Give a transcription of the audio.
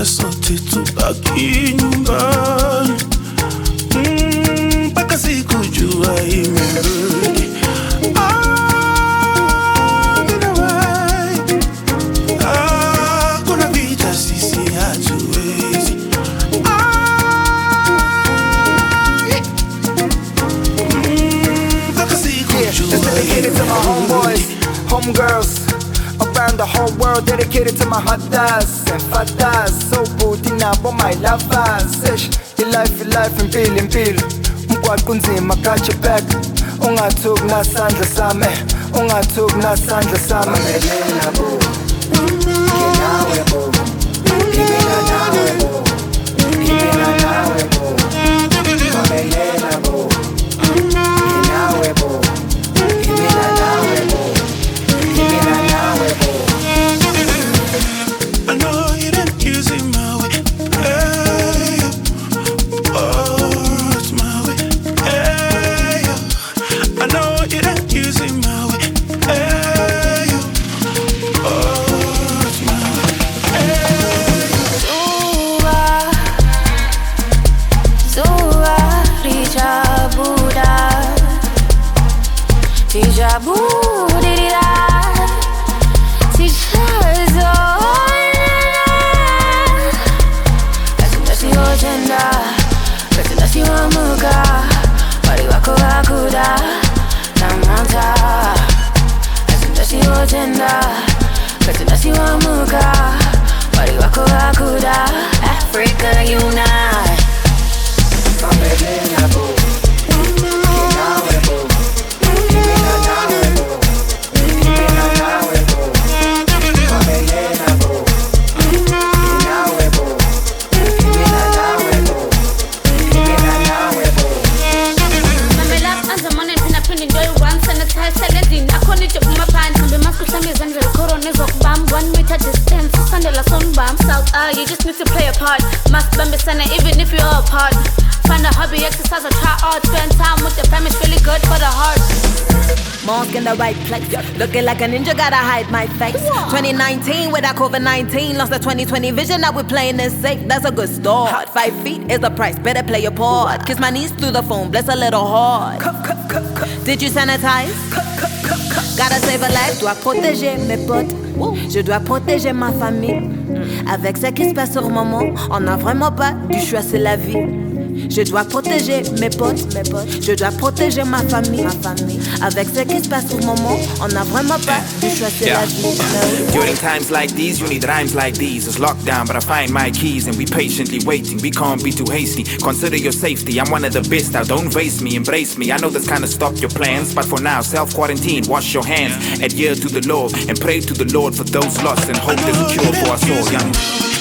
ya sote tubaki nyumbani. Mm, mpaka mm, siku jua imerudi. Homegirls. Around the whole world dedicated to my hunters and fathers. So booty nabo my lovers. Ish, life, life impilo impilo. Umgwaqo unzima catch it back. Ungathuki nasandla sami, ungathuki nasandla sami. Africa unite. Ndinaphinda into eyi-one sanitize selendini akhona ijob umaphandle ngibe masikuhlamba izandla likhorona ezokubamba one meter distance isandela sonibam south ah you just need to play a part masibambisane even if you're apart find a hobby exercise or try art spend time with the fam it's really good for the heart Mask in the right place. Looking like a ninja, gotta hide my face. 2019 without COVID 19. Lost the 2020 vision, now we're playing this safe. That's a good start. Five feet is the price, better play your part. Kiss my knees through the phone, bless a little hard. Did you sanitize? Gotta save a life, dois protéger mes potes. Je dois protéger ma famille. Avec ce qui se passe sur le moment, on n'a vraiment pas du choix, c'est la vie. Je dois protéger mes potes, mes potes. Je dois protéger ma famille, ma famille. Avec ce qui se passe le moment, on n'a vraiment pas du choix, c'est la vie. During times like these, you need rhymes like these. It's lockdown, but I find my keys and we patiently waiting. We can't be too hasty. Consider your safety. I'm one of the best now. Don't face me, embrace me. I know this kind of stop your plans, but for now, self quarantine. Wash your hands, adhere to the law, and pray to the Lord for those lost and hope there's a cure for us all. Young.